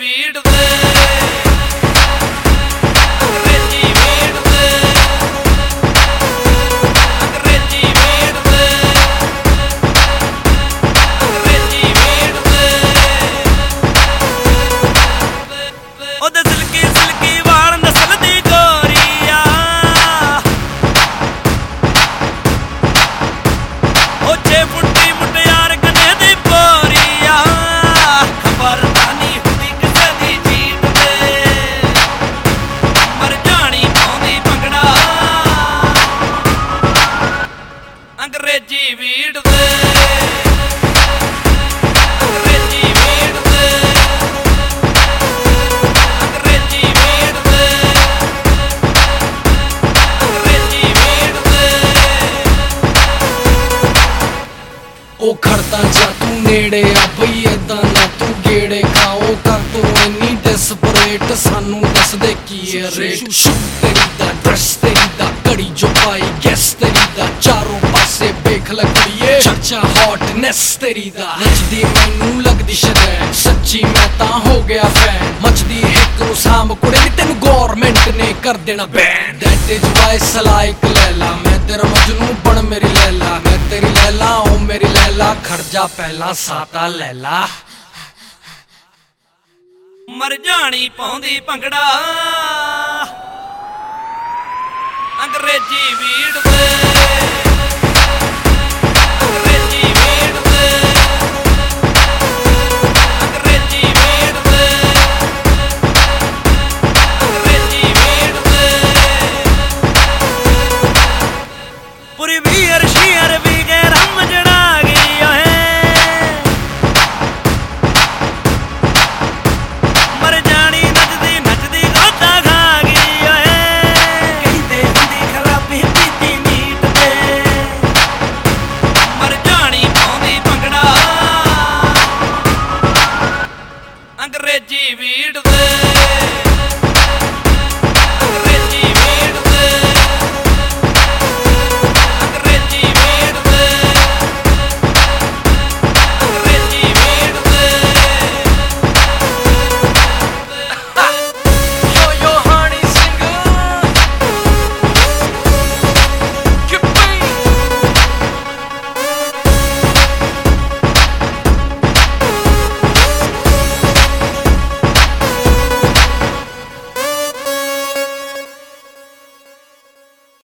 வீடுது. ਉਹ ਖੜਦਾ ਜਾ ਤੂੰ ਨੇੜੇ ਆ ਬਈ ਐਦਾਂ ਨਾ ਤੂੰ ਗੇੜੇ ਖਾਓ ਕਰ ਤੂੰ ਇੰਨੀ ਡਿਸਪਰੇਟ ਸਾਨੂੰ ਦੱਸ ਦੇ ਕੀ ਹੈ ਰੇਟ ਤੇਰੀ ਦਾ ਡਰੈਸ ਤੇਰੀ ਦਾ ਕੜੀ ਜੋ ਪਾਈ ਗੈਸ ਤੇਰੀ ਦਾ ਚਾਰੋਂ ਪਾਸੇ ਵੇਖ ਲੱਗਦੀ ਚਰਚਾ ਹੌਟਨੈਸ ਤੇਰੀ ਦਾ। ਨੱਚਦੀ ਮੈਨੂੰ ਲੱਗਦੀ ਸ਼ਰੈ। ਸੱਚੀ ਮੈਂ ਤਾਂ ਹੋ ਗਿਆ ਫੈਨ ਮੱਚਦੀ ਹਿੱਕ ਨੂੰ ਸਾਂਭ ਕੁੜੇ ਨੀ ਤੈਨੂੰ ਗਵਰਨਮੈਂਟ ਨੇ ਕਰ ਦੇਣਾ ਬੈਨ ਦੈਟ ਇਜ਼ ਵਾਈ ਸਲਾਈਕ ਲੈਲਾ। ਮੈਂ ਤੇਰਾ ਮਜਨੂ ਬਣ ਮੇਰੀ ਲੈਲਾ। ਮੈਂ ਤੇਰੀ ਲੈਲਾ ਓ ਮੇਰੀ ਲੈਲਾ। ਖਰਜਾ ਪਹਿਲਾਂ ਸਾਤਾ ਲੈਲਾ। ਮਰ ਜਾਣੀ ਪਾਉਂਦੀ ਭੰਗੜਾ। ਅੰਗਰੇਜ਼ੀ ਵੀੜ ਵੇ পরিবেশ